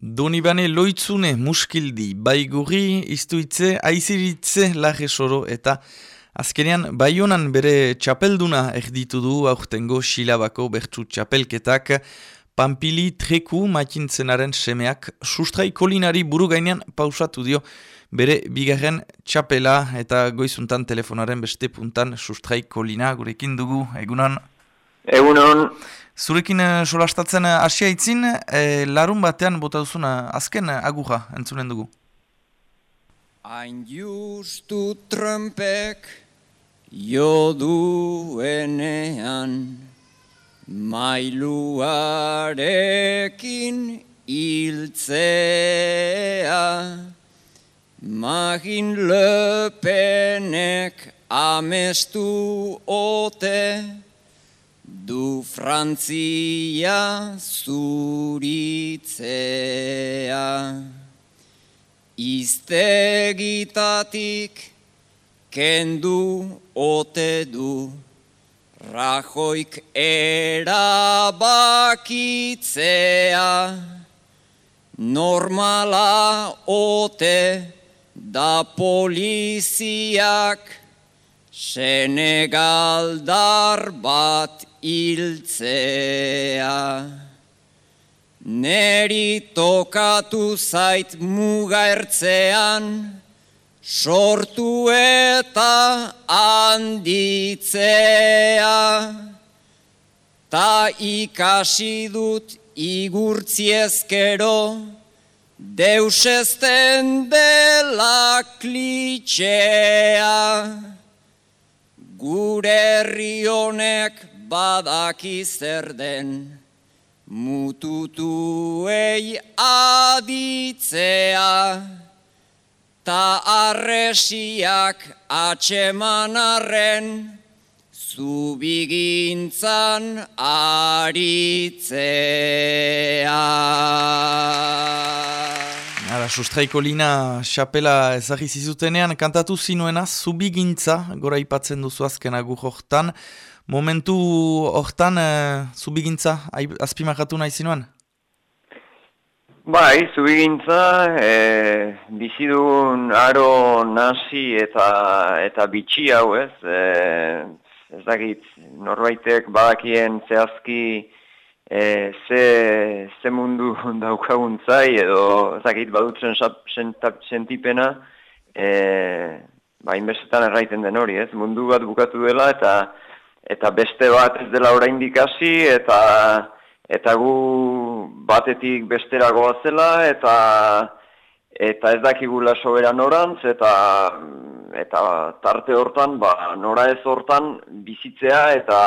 Donibane loitzune muskildi, baigurri, iztuitze, aiziritze, lage soro eta azkenean baionan bere txapelduna erditu du aurtengo silabako bertsu txapelketak Pampili treku makintzenaren semeak sustrai kolinari buru gainean pausatu dio bere bigarren txapela eta goizuntan telefonaren beste puntan sustrai kolina gurekin dugu, egunan? Egunon. Zurekin uh, solastatzen uh, asia itzin, uh, larun batean bota duzuna azken aguja entzunen dugu. Hain justu trumpek jo duenean mailuarekin iltzea magin lepenek amestu ote Du Frantzia zuritzea. Iztegitatik kendu ote du. Rajoik erabakitzea. Normala ote da poliziak. Senegaldar bat iltzea. Neri tokatu zait muga ertzean, sortu eta handitzea. Ta ikasi dut igurtziezkero, deusezten dela klitxea. Gure herri honek badaki zer den, mututuei aditzea, ta arresiak atxeman arren, zubigintzan aritzea. Ara, sustraiko lina xapela ezagiz izutenean, kantatu zinuena zubigintza, gora ipatzen duzu azken agu Momentu hortan, uh, zubigintza, azpimakatu nahi zinuan? Bai, zubigintza, e, bizidun aro nasi eta eta bitxi hau ez, e, ez dakit, norbaitek badakien zehazki e, ze, ze mundu daukaguntzai edo ez dakit badutzen sentipena, e, ba, inbestetan erraiten den hori ez, mundu bat bukatu dela eta eta beste bat ez dela oraindik hasi eta eta gu batetik bestera goazela eta eta ez dakigula soberan orantz eta eta tarte hortan ba nora ez hortan bizitzea eta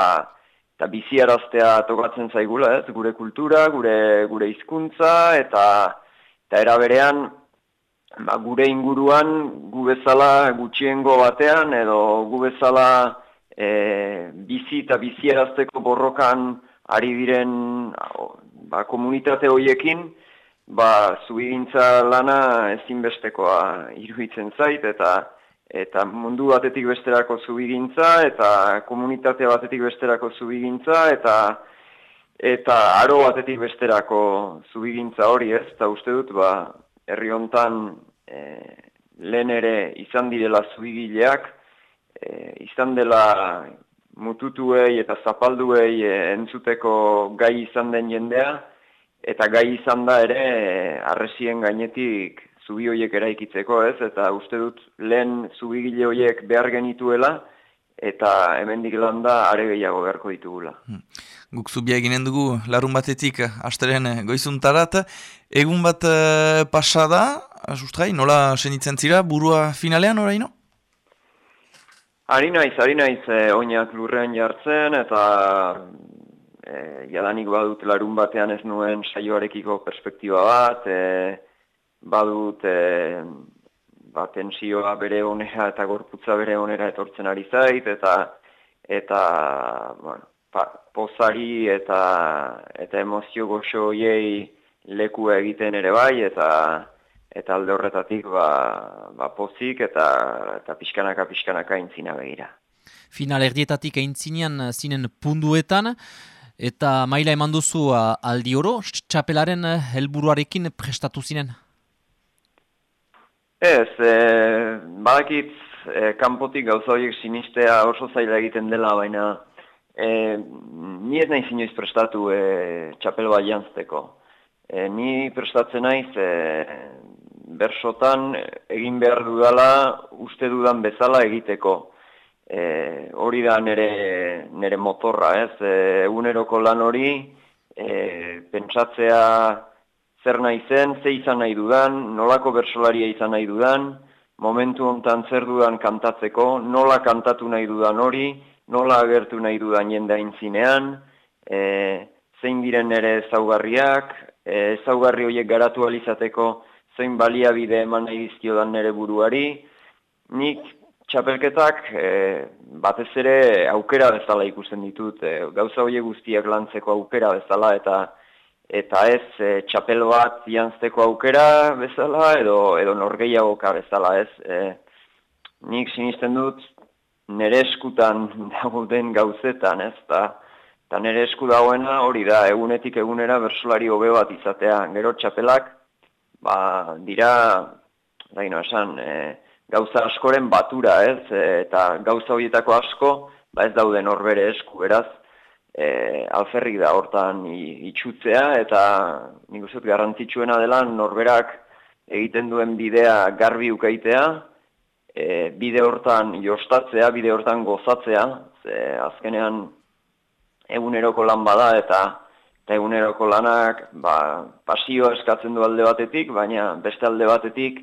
eta biziaraztea tokatzen zaigula, ez? Gure kultura, gure gure hizkuntza eta eta era berean ba, gure inguruan gu bezala gutxiengo batean edo gu bezala e, bizi eta bizierazteko borrokan ari diren ba, komunitate horiekin, ba, zuigintza lana ezinbestekoa iruditzen zait, eta eta mundu batetik besterako zubigintza, eta komunitate batetik besterako zubigintza, eta eta aro batetik besterako zubigintza hori ez, eta uste dut, ba, herri hontan e, lehen ere izan direla zubigileak, e, izan dela mututuei eta zapalduei e, entzuteko gai izan den jendea, eta gai izan da ere e, arresien gainetik zubi hoiek eraikitzeko ez, eta uste dut lehen zubigile hoiek behar genituela, eta hemendik landa are gehiago beharko ditugula. Hmm. Guk zubia eginen dugu larun batetik asteren goizuntarat, egun bat uh, pasada, sustrai, nola senitzen zira, burua finalean oraino? Ari naiz, ari naiz, e, oinak lurrean jartzen, eta e, jadanik badut larun batean ez nuen saioarekiko perspektiba bat, e, badut e, ba, tensioa bere honera eta gorputza bere honera etortzen ari zait, eta eta bueno, pa, pozari eta, eta emozio goxo lekua egiten ere bai, eta eta alde horretatik ba, ba pozik eta eta pixkanaka pixkanaka intzina begira. Final erdietatik aintzinean zinen punduetan, Eta maila eman duzu uh, aldi oro, txapelaren uh, helburuarekin prestatu zinen? Ez, e, badakit e, kanpotik gauza horiek sinistea oso zaila egiten dela, baina e, ni ez nahi zinioiz prestatu e, txapel bat jantzteko. E, ni prestatzen naiz e, bersotan egin behar dudala uste dudan bezala egiteko. E, hori da nere, nere motorra, ez? E, eguneroko lan hori, e, pentsatzea zer nahi zen, ze izan nahi dudan, nolako bersolaria izan nahi dudan, momentu hontan zer dudan kantatzeko, nola kantatu nahi dudan hori, nola agertu nahi dudan jendain zinean, e, zein diren ere ezaugarriak, e, ezaugarri horiek garatu alizateko zein baliabide eman nahi dizkio dan nere buruari, nik txapelketak e, batez ere aukera bezala ikusten ditut, e, gauza horiek guztiak lantzeko aukera bezala eta eta ez e, txapel bat jantzeko aukera bezala edo edo norgeiagoka bezala ez? E, nik sinisten dut nere eskutan dagoen gauzetan ez? Ta, ta nere esku dagoena hori da egunetik egunera bersolari hobe bat izatea. Gero txapelak ba dira daino esan e, gauza askoren batura ez? E, eta gauza horietako asko ba ez dauden horbere esku beraz e, alferrik da hortan itxutzea eta nik uste garrantzitsuena dela norberak egiten duen bidea garbi ukaitea, e, bide hortan jostatzea, bide hortan gozatzea, ze azkenean eguneroko lan bada eta eta eguneroko lanak ba, pasioa eskatzen du alde batetik, baina beste alde batetik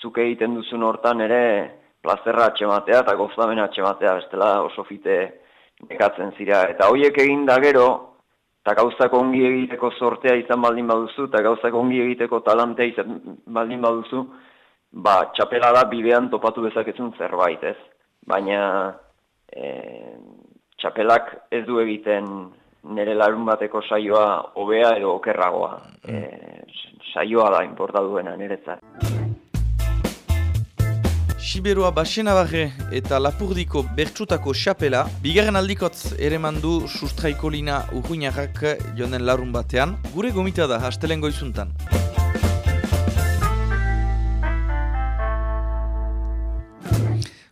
zuk egiten duzun hortan ere plazerra atxematea eta gozamena atxematea, bestela oso fite nekatzen zira. Eta hoiek egin da gero, eta gauzak ongi egiteko sortea izan baldin baduzu, eta gauzak ongi egiteko talantea izan baldin baduzu, ba, txapela da bidean topatu bezakezun zerbait, ez? Baina e, txapelak ez du egiten nire larun bateko saioa hobea edo okerragoa. E, saioa da inporta duena niretzat. Siberoa Basenabarre eta Lapurdiko Bertsutako Xapela, bigarren aldikotz ere mandu sustraikolina urruinarrak jonen larun batean, gure gomita da, hastelen goizuntan.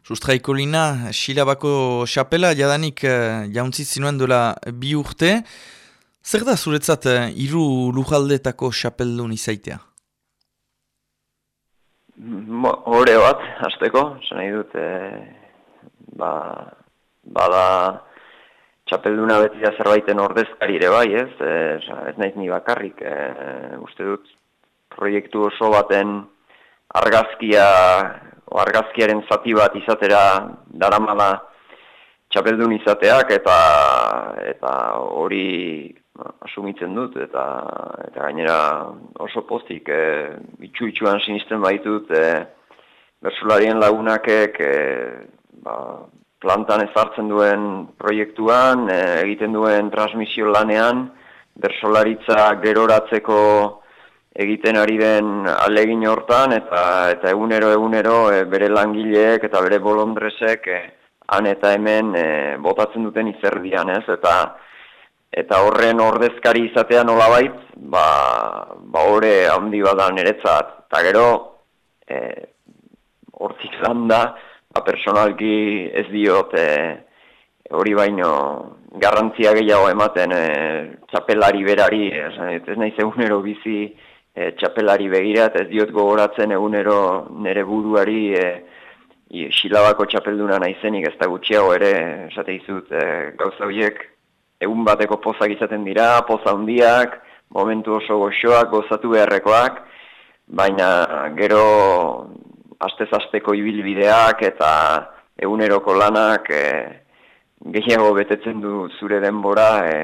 Sustraikolina, Silabako Xapela, jadanik uh, jauntzi zinuen duela bi urte, zer da zuretzat uh, iru lujaldetako Xapeldun izaitea? Hore bat, azteko, zen nahi dut, e, ba, bada txapelduna beti da zerbaiten ordezkari ere bai, ez, e, ez nahi ni bakarrik, e, uste dut, proiektu oso baten argazkia, argazkiaren zati bat izatera daramala txapeldun izateak, eta eta hori asumitzen dut eta eta gainera oso pozik e, itxu itxuan sinisten baitut e, bersularien lagunakek e, ba, plantan ezartzen duen proiektuan e, egiten duen transmisio lanean bersolaritza geroratzeko egiten ari den alegin hortan eta eta egunero egunero e, bere langileek eta bere bolondresek e, han eta hemen e, botatzen duten izerdian ez eta eta horren ordezkari izatea nolabait, ba, ba horre handi bada niretzat. Eta gero, e, hortzik da, ba, personalki ez diot e, hori baino garrantzia gehiago ematen e, txapelari berari, ez, ez nahi egunero bizi e, txapelari begirat, ez diot gogoratzen egunero nere buruari e, e, xilabako txapelduna naizenik ez da gutxiago ere, esate izut, e, gauza horiek, egun bateko pozak izaten dira, poza handiak, momentu oso goxoak, gozatu beharrekoak, baina gero astez-asteko ibilbideak eta eguneroko lanak e, gehiago betetzen du zure denbora e,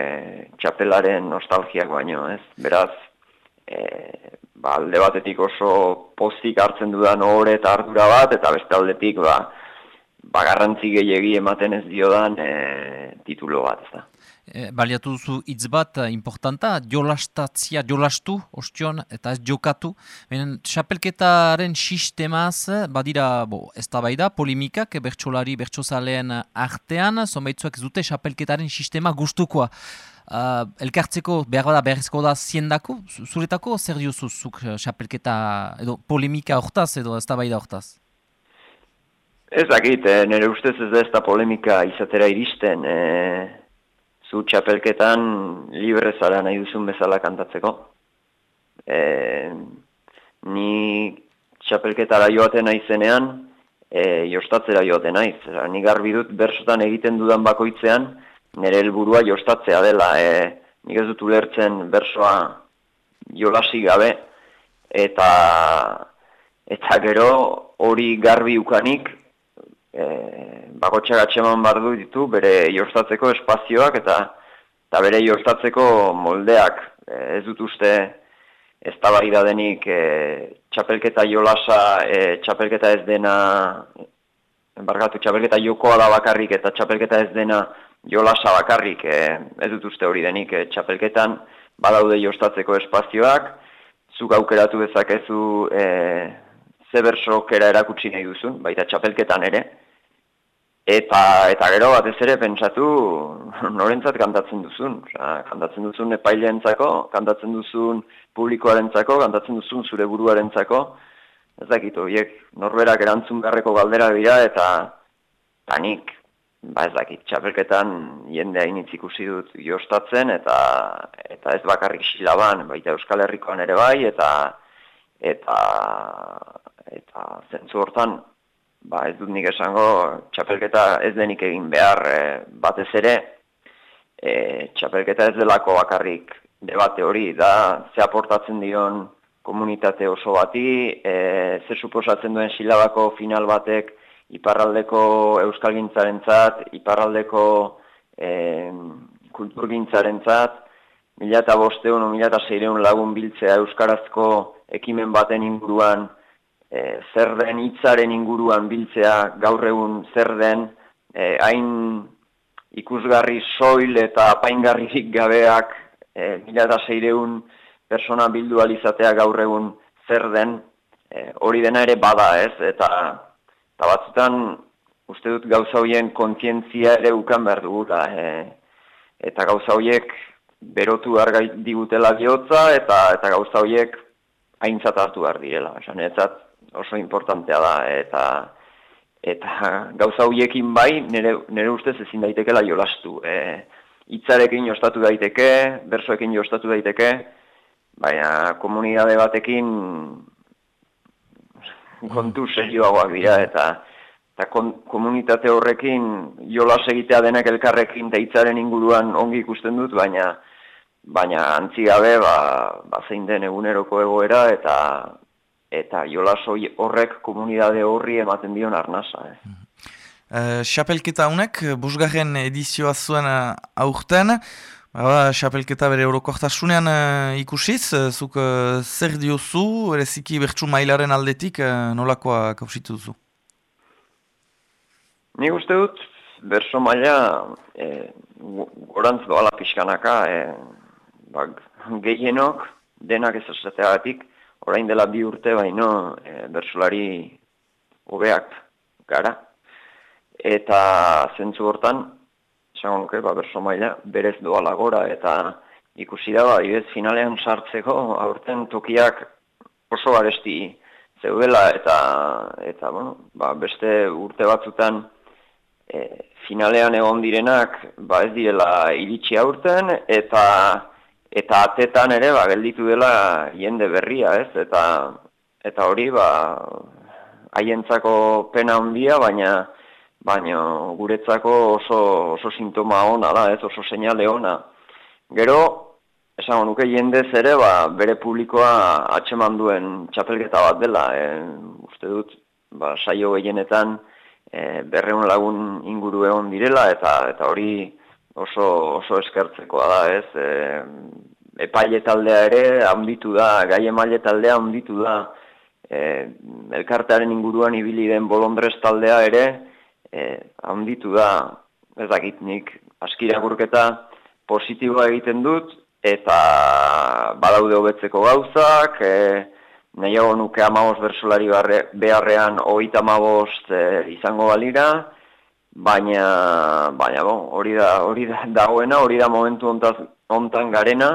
txapelaren nostalgiak baino, ez? Beraz, e, ba, alde batetik oso pozik hartzen dudan hori eta ardura bat, eta beste aldetik, ba, ba garrantzi gehiagi ematen ez diodan e, titulo bat, ez da. E, baliatu duzu hitz bat uh, importanta, jolastatzia, jolastu, ostion, eta ez jokatu. Benen, xapelketaren sistemaz, badira, bo, ez da bai da, polimikak, bertsolari, bertsozaleen artean, zonbaitzuak zute xapelketaren sistema gustukoa. Uh, elkartzeko behar bada beharrezko da ziendako, zu- zuretako zer diozu zuk uh, xapelketa edo polemika hortaz edo ez da bai da hortaz? Ez dakit, eh, nire ustez ez da ez da polemika izatera iristen. Eh, zu txapelketan libre zara nahi duzun bezala kantatzeko. Eh, ni txapelketara joaten naizenean, eh, jostatzera joaten. Osea, Ni garbi dut bersotan egiten dudan bakoitzean, nire helburua jostatzea dela. Eh, nik ez dut ulertzen bersoa jolasi gabe, eta eta gero hori garbi ukanik, e, bakotxak atxeman bar du ditu bere jostatzeko espazioak eta eta bere jostatzeko moldeak e, ez dut uste ez da denik e, txapelketa jolasa, e, txapelketa ez dena, barkatu, txapelketa jokoa da bakarrik eta txapelketa ez dena jolasa bakarrik, e, ez dut uste hori denik, e, txapelketan badaude jostatzeko espazioak, zuk aukeratu dezakezu e, ze bersokera erakutsi nahi duzun, baita txapelketan ere, Eta, eta gero batez ere pentsatu norentzat kantatzen duzun. Osea, kantatzen duzun epaileentzako, kantatzen duzun publikoarentzako, kantatzen duzun zure buruarentzako. Ez dakit, horiek norberak erantzun beharreko galdera dira eta tanik, ba ez dakit, txapelketan jende hainitz ikusi dut jostatzen eta eta ez bakarrik silaban, baita Euskal Herrikoan ere bai eta eta eta zentzu hortan ba ez dut nik esango txapelketa ez denik egin behar e, batez ere. E, txapelketa ez delako bakarrik debate hori da ze aportatzen dion komunitate oso bati e, ze suposatzen duen silabako final batek iparraldeko euskalgintzarentzat iparraldeko e, kulturgintzarentzat mila eta bosteun mila eta zeireun lagun biltzea euskarazko ekimen baten inguruan e, zer den hitzaren inguruan biltzea gaur egun zer den e, hain ikusgarri soil eta apaingarririk gabeak e, mila eta zeireun persona bildu alizatea gaur egun zer den e, hori dena ere bada ez? Eta, eta uste dut gauza hoien kontzientzia ere ukan behar dugu da, e, eta gauza hoiek berotu argai digutela bihotza eta eta gauza hoiek aintzat hartu behar direla. Esan, oso importantea da eta eta gauza hoiekin bai nire, nire ustez ezin daitekela jolastu. E, itzarekin jostatu daiteke, bersoekin jostatu daiteke, baina komunidade batekin kontu serioagoak dira eta eta komunitate horrekin jolas egitea denak elkarrekin eta hitzaren inguruan ongi ikusten dut, baina baina antzi gabe ba, ba zein den eguneroko egoera eta eta jolasoi horrek komunidade horri ematen dion arnasa. Eh. Uh, xapelketa honek, busgarren edizioa zuen uh, aurten, Ba, xapelketa bere orokortasunean uh, ikusiz, uh, zuk uh, zer diozu, ereziki bertsu mailaren aldetik, uh, nolakoa kausitu duzu? Ni uste dut, berso maila eh, gorantz doala pixkanaka, eh, bak, gehienok denak ez esateagatik, orain dela bi urte baino e, bersolari hobeak gara. Eta zentzu hortan, esango nuke, ba, berso maila berez doa gora eta ikusi da, ba, ibez finalean sartzeko aurten tokiak oso aresti zeudela eta, eta bueno, ba, beste urte batzutan e, finalean egon direnak ba, ez direla iritsi aurten eta eta atetan ere ba gelditu dela jende berria, ez? Eta eta hori ba haientzako pena handia, baina baina guretzako oso oso sintoma ona da, ez? Oso seinale ona. Gero esango nuke jende ere ba, bere publikoa atxeman duen txapelketa bat dela, e, uste dut ba, saio gehienetan e, berreun lagun inguru egon direla eta eta hori oso, oso eskertzekoa da, ez? E, epaile taldea ere handitu da, gai emaile taldea handitu da, e, elkartearen inguruan ibili den bolondrez taldea ere e, handitu da, ez dakit nik, askira gurketa positiboa egiten dut, eta badaude hobetzeko gauzak, e, nahiago nuke amabos bersolari beharrean oita amabost e, izango balira, baina, baina bon, hori da, hori da, dagoena, hori da momentu ontaz, ontan garena,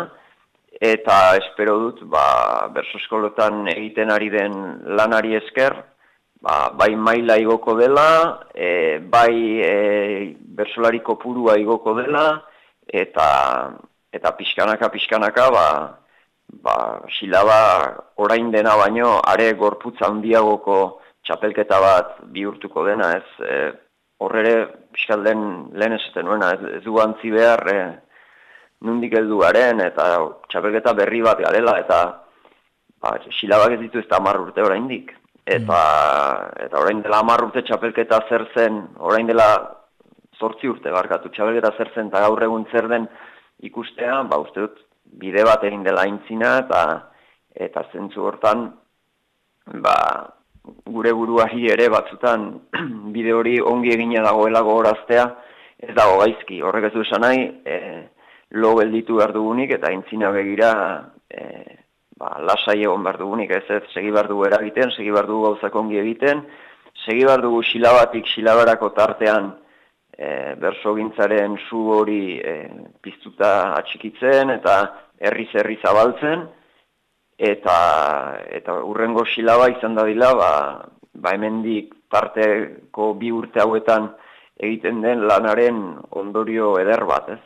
eta espero dut, ba, berso eskolotan egiten ari den lanari esker, ba, bai maila igoko dela, e, bai e, bersolari kopurua igoko dela, eta eta pixkanaka, pixkanaka, ba, ba, silaba orain dena baino, are gorputza handiagoko txapelketa bat bihurtuko dena, ez, e, horrere pixkalden lehen esaten nuena, ez, ez du antzi behar, e, nundik heldu garen, eta txapelketa berri bat garela, eta ba, silabak ez ditu ez da urte oraindik. Eta, eta orain dela amar urte txapelketa zer zen, orain dela zortzi urte barkatu, txapelketa zer zen, eta gaur egun zer den ikustea, ba uste dut, bide bat egin dela intzina, eta eta zentzu hortan, ba, gure buruari ere batzutan bide hori ongi egina dagoela gogoraztea, ez dago gaizki, horrek ez du esan nahi, e, lo gelditu behar dugunik, eta intzina begira e, ba, lasai egon behar dugunik, ez ez, segi behar dugu eragiten, segi behar dugu gauzak ongi egiten, segi behar dugu silabatik silabarako tartean e, berso gintzaren zu hori e, piztuta atxikitzen, eta herri-zerri zabaltzen, eta eta urrengo silaba izan da dila, ba, ba hemendik parteko bi urte hauetan egiten den lanaren ondorio eder bat, ez?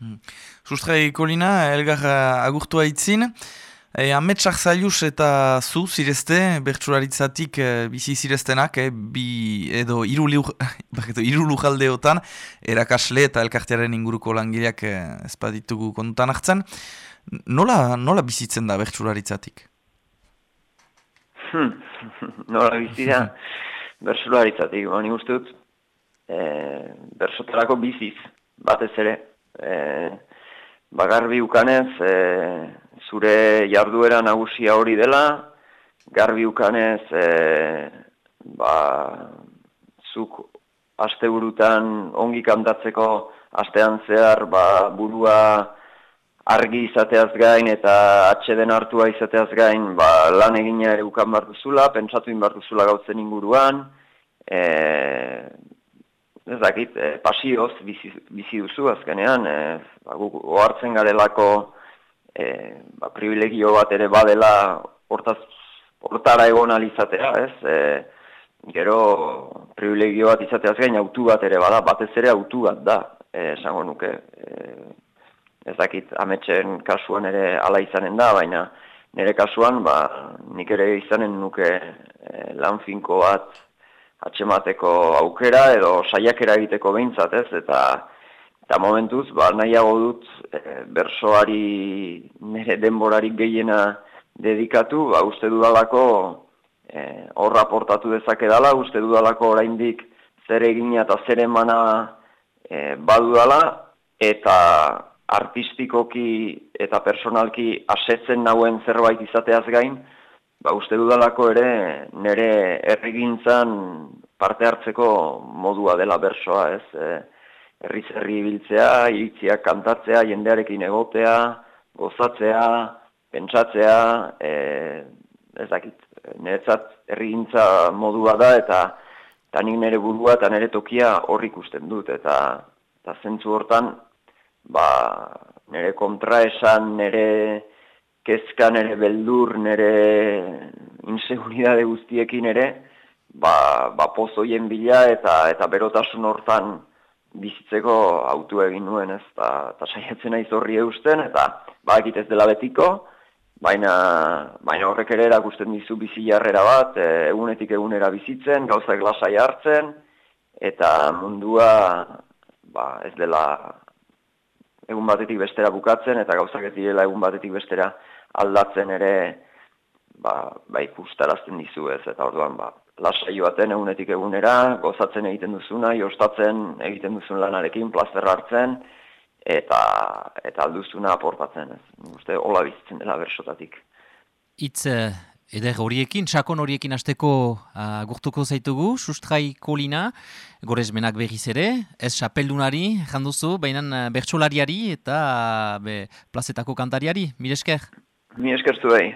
Hmm. Sustrai Kolina, elgar agurtu haitzin. E, Ametsak zailuz eta zu zirezte, bertsularitzatik e, bizi zireztenak, e, bi edo iru, iru lujaldeotan, erakasle eta elkartearen inguruko langileak e, ezpaditugu kontutan hartzen. Nola, nola bizitzen da bertsularitzatik? Hmm. nola bizitzen bertsularitzatik, bani ustut, e, bersotarako biziz, batez ere, e, bagarbi ukanez e, zure jarduera nagusia hori dela, garbi ukanez e, ba, zuk asteburutan ongi kantatzeko astean zehar ba, burua argi izateaz gain eta atxeden hartua izateaz gain ba, lan egina ere ukan behar duzula, pentsatu in duzula gautzen inguruan, e, ez dakit, e, pasioz bizi, bizi duzu azkenean, e, ba, ohartzen garelako e, ba, privilegio bat ere badela hortaz, hortara egon alizatea, ez? E, gero privilegio bat izateaz gain autu bat ere bada, batez ere autu bat da, esango nuke. E, ez dakit, ametxen kasuan ere ala izanen da, baina nire kasuan, ba, nik ere izanen nuke e, lanfinko bat, atxemateko aukera edo saiakera egiteko behintzat ez, eta eta momentuz, ba, nahiago dut e, bersoari nire denborarik gehiena dedikatu, ba, uste dudalako e, horra portatu dezake dala, uste dudalako oraindik zer egina eta zer emana e, badudala, eta artistikoki eta personalki asetzen nauen zerbait izateaz gain, ba, uste dudalako ere nire errigintzan parte hartzeko modua dela bersoa, ez? E, herri zerri biltzea, iritziak kantatzea, jendearekin egotea, gozatzea, pentsatzea, e, ez dakit, niretzat errigintza modua da, eta eta nik nire burua eta nire tokia horrik ikusten dut, eta, eta zentzu hortan, ba, nire kontraesan, nire kezka nere beldur, nere inseguridade guztiekin ere, ba, ba pozoien bila eta eta berotasun hortan bizitzeko autu egin nuen, ez, eta, eta saiatzen naiz horri eusten, eta ba, ez dela betiko, baina, baina horrek ere erakusten dizu bizi jarrera bat, e, egunetik egunera bizitzen, gauzak lasai hartzen, eta mundua ba, ez dela egun batetik bestera bukatzen, eta gauzak ez direla egun batetik bestera aldatzen ere ba, ba ikustarazten dizu ez, eta orduan ba, lasai joaten egunetik egunera, gozatzen egiten duzuna, jostatzen egiten duzun lanarekin, plazer hartzen, eta eta alduzuna aportatzen ez. Uste, hola bizitzen dela bersotatik. Itz, eh, eder horiekin, sakon horiekin hasteko uh, gurtuko zaitugu, sustrai kolina, gorezmenak berriz ere, ez xapeldunari, janduzu, baina uh, bertsolariari eta uh, be, plazetako kantariari, mire esker? Mi eskertu behi.